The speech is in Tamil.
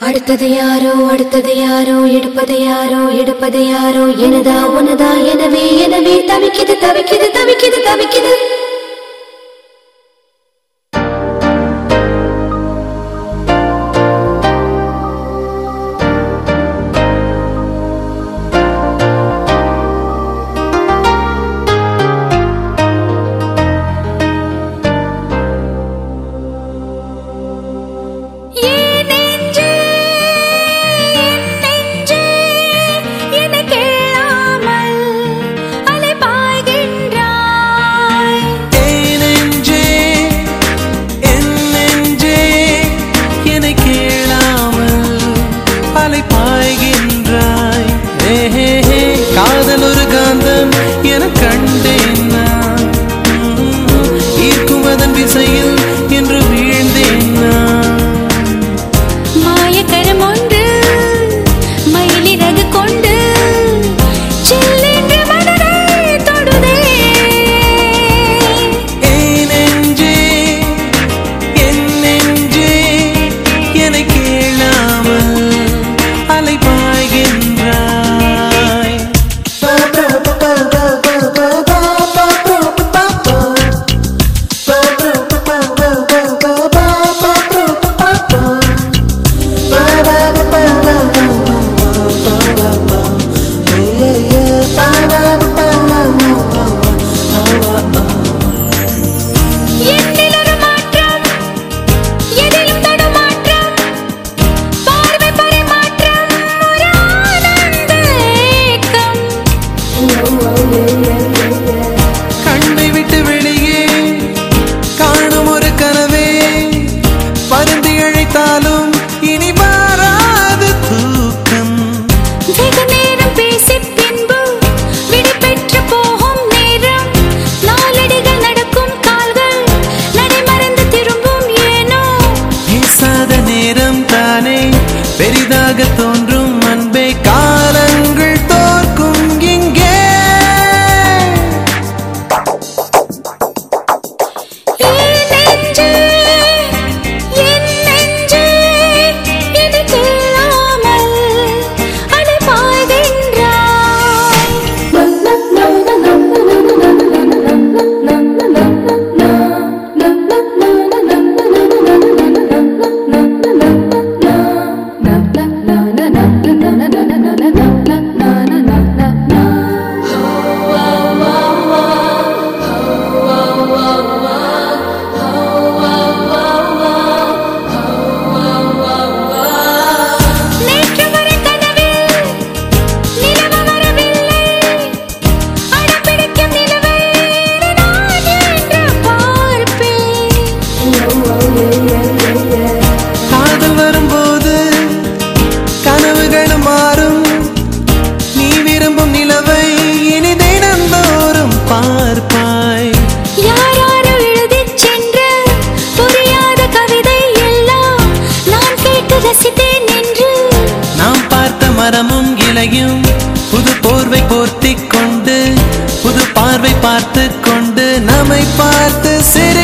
அடுத்தது யாரோ அடுத்தது யாரோ எடுப்பது யாரோ எடுப்பது யாரோ எனதா உனதா எனவே எனவே தவிக்கிது தவிக்கிது தவிக்கிது தவிக்கிது. ரசித்தேன் என்று. நாம் பார்த்த மரமும் இலையும் புது போர்வை போர்த்தி கொண்டு புது பார்வை பார்த்து கொண்டு நம்மை பார்த்து சிறு